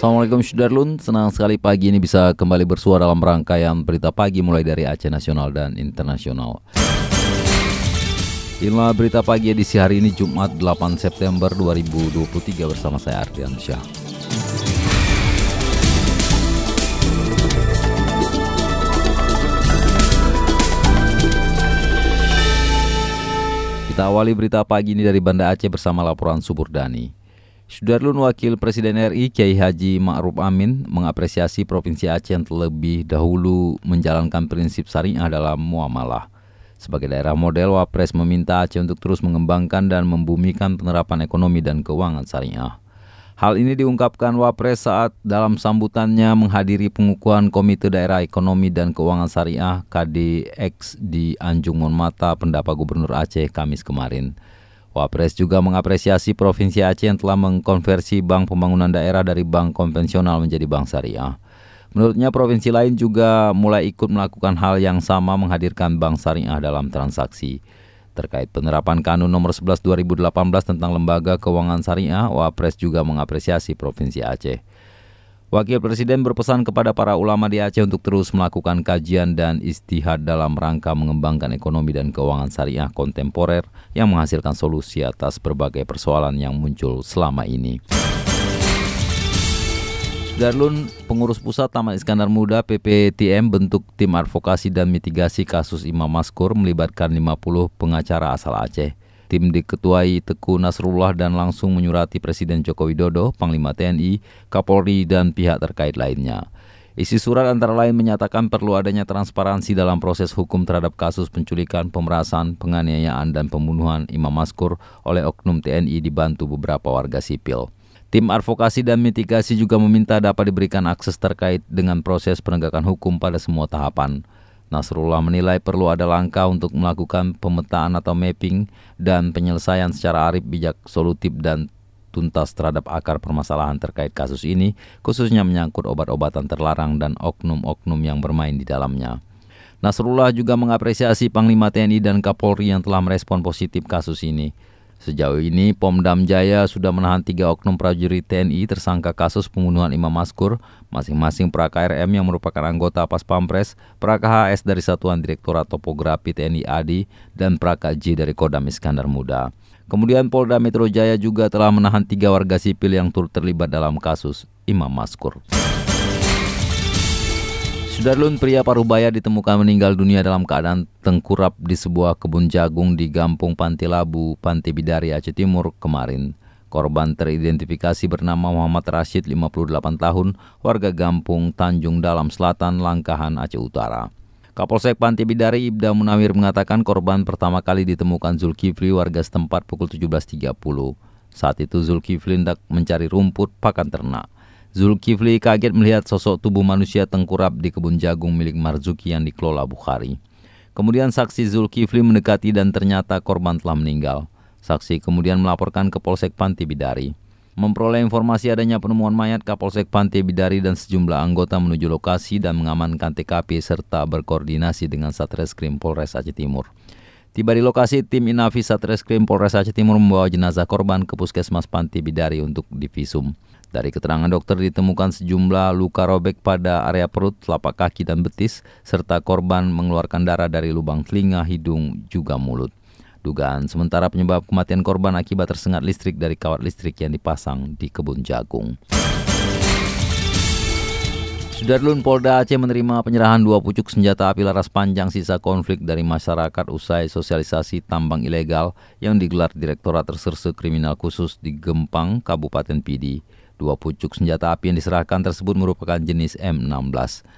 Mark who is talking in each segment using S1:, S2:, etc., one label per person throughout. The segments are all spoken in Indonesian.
S1: Assalamualaikum Sudarlun, senang sekali pagi ini bisa kembali bersuara dalam rangkaian berita pagi mulai dari Aceh Nasional dan Internasional. Inilah berita pagi edisi hari ini Jumat 8 September 2023 bersama saya Ardian Syah. Kita awali berita pagi ini dari Banda Aceh bersama laporan Subur Dani. Sudarlun Wakil Presiden RI Kiai Haji Ma'ruf Amin mengapresiasi Provinsi Aceh yang terlebih dahulu menjalankan prinsip syariah dalam muamalah. Sebagai daerah model, Wapres meminta Aceh untuk terus mengembangkan dan membumikan penerapan ekonomi dan keuangan syariah. Hal ini diungkapkan Wapres saat dalam sambutannya menghadiri pengukuhan Komite Daerah Ekonomi dan Keuangan Syariah KDX di Anjung Monmata, Pendapat Gubernur Aceh Kamis kemarin. Wapres juga mengapresiasi Provinsi Aceh yang telah mengkonversi Bank Pembangunan Daerah dari bank konvensional menjadi bank syariah. Menurutnya provinsi lain juga mulai ikut melakukan hal yang sama menghadirkan bank syariah dalam transaksi. Terkait penerapan Kanun Nomor 11 2018 tentang Lembaga Keuangan Syariah, Wapres juga mengapresiasi Provinsi Aceh. Wakil Presiden berpesan kepada para ulama di Aceh untuk terus melakukan kajian dan istihad dalam rangka mengembangkan ekonomi dan keuangan syariah kontemporer yang menghasilkan solusi atas berbagai persoalan yang muncul selama ini. Darlun, pengurus pusat Taman Iskandar Muda PPTM bentuk tim advokasi dan mitigasi kasus Imam Maskur melibatkan 50 pengacara asal Aceh. Tim diketuai Teku Nasrullah dan langsung menyurati Presiden Joko Widodo, Panglima TNI, Kapolri, dan pihak terkait lainnya. Isi surat antara lain menyatakan perlu adanya transparansi dalam proses hukum terhadap kasus penculikan, pemerasan, penganiayaan, dan pembunuhan Imam Maskur oleh oknum TNI dibantu beberapa warga sipil. Tim advokasi dan mitigasi juga meminta dapat diberikan akses terkait dengan proses penegakan hukum pada semua tahapan. Nasrullah menilai perlu ada langkah untuk melakukan pemetaan atau mapping dan penyelesaian secara arif bijak solutif dan tuntas terhadap akar permasalahan terkait kasus ini, khususnya menyangkut obat-obatan terlarang dan oknum-oknum yang bermain di dalamnya. Nasrullah juga mengapresiasi Panglima TNI dan Kapolri yang telah merespon positif kasus ini. Sejauh ini, Pomdam Jaya sudah menahan tiga oknum prajurit TNI tersangka kasus pembunuhan Imam Maskur, masing-masing Praka RM yang merupakan anggota Pas Pampres, Praka HS dari Satuan Direktorat Topografi TNI ADI, dan Praka J dari Kodam Iskandar Muda. Kemudian Polda Metro Jaya juga telah menahan tiga warga sipil yang turut terlibat dalam kasus Imam Maskur. Sudarlun pria Parubaya ditemukan meninggal dunia dalam keadaan tengkurap di sebuah kebun jagung di Gampung Pantilabu, Panti Bidari, Aceh Timur kemarin. Korban teridentifikasi bernama Muhammad Rashid, 58 tahun, warga Gampung Tanjung Dalam Selatan, Langkahan, Aceh Utara. Kapolsek Panti Bidari Ibda Munawir mengatakan korban pertama kali ditemukan Zulkifli warga setempat pukul 17.30. Saat itu Zulkifli hendak mencari rumput pakan ternak. Zulkifli kaget melihat sosok tubuh manusia tengkurap di kebun jagung milik Marzuki yang dikelola Bukhari. Kemudian saksi Zulkifli mendekati dan ternyata korban telah meninggal. Saksi kemudian melaporkan ke Polsek Panti Bidari. Memperoleh informasi adanya penemuan mayat Kapolsek Panti Bidari dan sejumlah anggota menuju lokasi dan mengamankan TKP serta berkoordinasi dengan Satreskrim Polres Aceh Timur. Tiba di lokasi, tim Inavi Satreskrim Polres Aceh Timur membawa jenazah korban ke Puskesmas Panti Bidari untuk divisum. Dari keterangan dokter ditemukan sejumlah luka robek pada area perut, telapak kaki, dan betis, serta korban mengeluarkan darah dari lubang telinga, hidung, juga mulut. Dugaan sementara penyebab kematian korban akibat tersengat listrik dari kawat listrik yang dipasang di kebun jagung. Sudarlun Polda Aceh menerima penyerahan dua pucuk senjata api laras panjang sisa konflik dari masyarakat usai sosialisasi tambang ilegal yang digelar Direktorat Reserse Kriminal Khusus di Gempang, Kabupaten Pidi. Dua pucuk senjata api yang diserahkan tersebut merupakan jenis M16.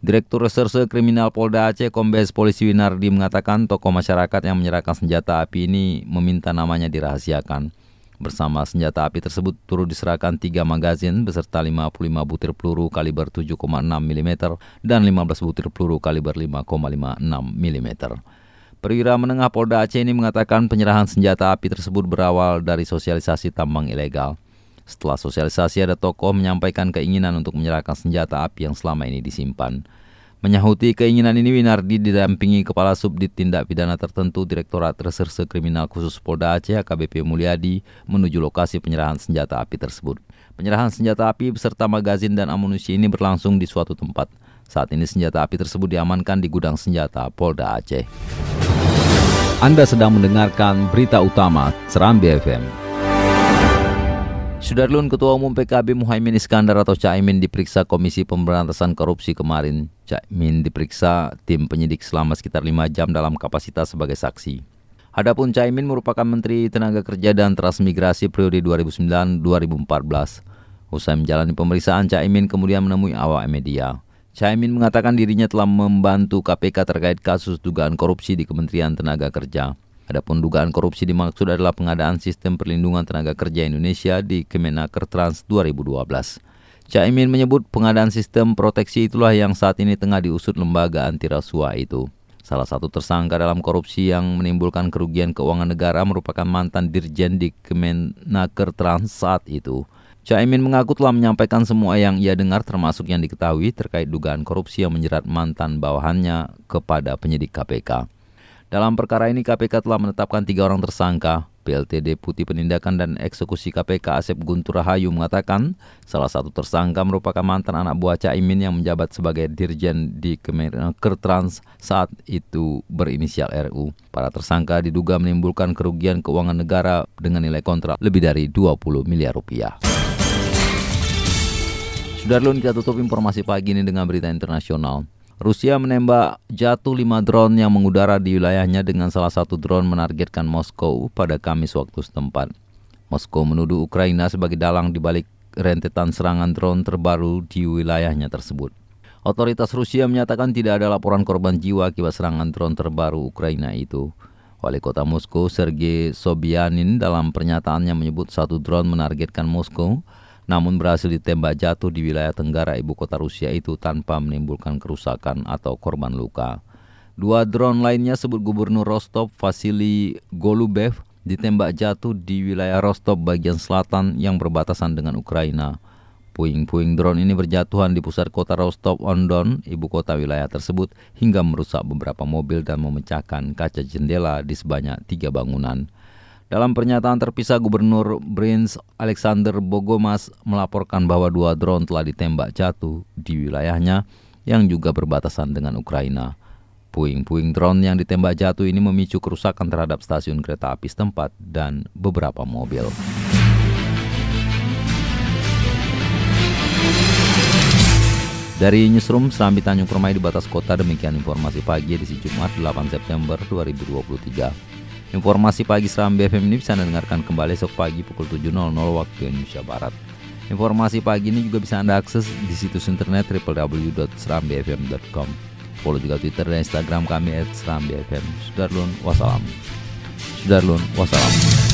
S1: Direktur Reserse Kriminal Polda Aceh Kombes Polisi Winardi mengatakan tokoh masyarakat yang menyerahkan senjata api ini meminta namanya dirahasiakan. Bersama senjata api tersebut turut diserahkan 3 magazin beserta 55 butir peluru kaliber 7,6 mm dan 15 butir peluru kaliber 5,56 mm. Perwira menengah Polda Aceh ini mengatakan penyerahan senjata api tersebut berawal dari sosialisasi tambang ilegal. Setelah sosialisasi ada tokoh menyampaikan keinginan untuk menyerahkan senjata api yang selama ini disimpan. Menyahuti keinginan ini, Winardi didampingi Kepala Subdit Tindak Pidana Tertentu Direktorat Reserse Kriminal Khusus Polda Aceh AKBP Mulyadi menuju lokasi penyerahan senjata api tersebut. Penyerahan senjata api beserta magazin dan amunisi ini berlangsung di suatu tempat. Saat ini senjata api tersebut diamankan di gudang senjata Polda Aceh. Anda sedang mendengarkan berita utama Serambi FM. Sudarlun Ketua Umum PKB Muhaimin Iskandar atau Caimin diperiksa Komisi Pemberantasan Korupsi kemarin. Caimin diperiksa tim penyidik selama sekitar 5 jam dalam kapasitas sebagai saksi. Adapun Caimin merupakan Menteri Tenaga Kerja dan Transmigrasi periode 2009-2014. Usai menjalani pemeriksaan, Caimin kemudian menemui awak media. Caimin mengatakan dirinya telah membantu KPK terkait kasus dugaan korupsi di Kementerian Tenaga Kerja. Adapun dugaan korupsi dimaksud adalah pengadaan sistem perlindungan tenaga kerja Indonesia di Kemenaker Trans 2012. Caimin menyebut pengadaan sistem proteksi itulah yang saat ini tengah diusut lembaga anti rasuah itu. Salah satu tersangka dalam korupsi yang menimbulkan kerugian keuangan negara merupakan mantan dirjen di Kemenaker Trans saat itu. Caimin mengaku telah menyampaikan semua yang ia dengar termasuk yang diketahui terkait dugaan korupsi yang menjerat mantan bawahannya kepada penyidik KPK. Dalam perkara ini KPK telah menetapkan tiga orang tersangka. PLT Deputi Penindakan dan Eksekusi KPK Asep Guntur Rahayu mengatakan salah satu tersangka merupakan mantan anak buah Caimin yang menjabat sebagai dirjen di Kemenkertrans saat itu berinisial RU. Para tersangka diduga menimbulkan kerugian keuangan negara dengan nilai kontrak lebih dari 20 miliar rupiah. Sudah kita tutup informasi pagi ini dengan berita internasional. Rusia menembak jatuh lima drone yang mengudara di wilayahnya dengan salah satu drone menargetkan Moskow pada Kamis waktu setempat. Moskow menuduh Ukraina sebagai dalang di balik rentetan serangan drone terbaru di wilayahnya tersebut. Otoritas Rusia menyatakan tidak ada laporan korban jiwa akibat serangan drone terbaru Ukraina itu. Wali kota Moskow, Sergei Sobyanin dalam pernyataannya menyebut satu drone menargetkan Moskow namun berhasil ditembak jatuh di wilayah tenggara ibu kota Rusia itu tanpa menimbulkan kerusakan atau korban luka. Dua drone lainnya sebut Gubernur Rostov Vasily Golubev ditembak jatuh di wilayah Rostov bagian selatan yang berbatasan dengan Ukraina. Puing-puing drone ini berjatuhan di pusat kota Rostov-on-Don, ibu kota wilayah tersebut, hingga merusak beberapa mobil dan memecahkan kaca jendela di sebanyak tiga bangunan. Dalam pernyataan terpisah, Gubernur Prince Alexander Bogomas melaporkan bahwa dua drone telah ditembak jatuh di wilayahnya yang juga berbatasan dengan Ukraina. Puing-puing drone yang ditembak jatuh ini memicu kerusakan terhadap stasiun kereta api setempat dan beberapa mobil. Dari Newsroom Serambi Tanjung Permai di batas kota, demikian informasi pagi edisi Jumat 8 September 2023. Informasi pagi Seram BFM ini bisa Anda dengarkan kembali esok pagi pukul 7.00 waktu Indonesia Barat. Informasi pagi ini juga bisa Anda akses di situs internet www.serambfm.com. Follow juga Twitter dan Instagram kami @serambfm. Sudarlun, wassalam. Sudarlun, wassalam.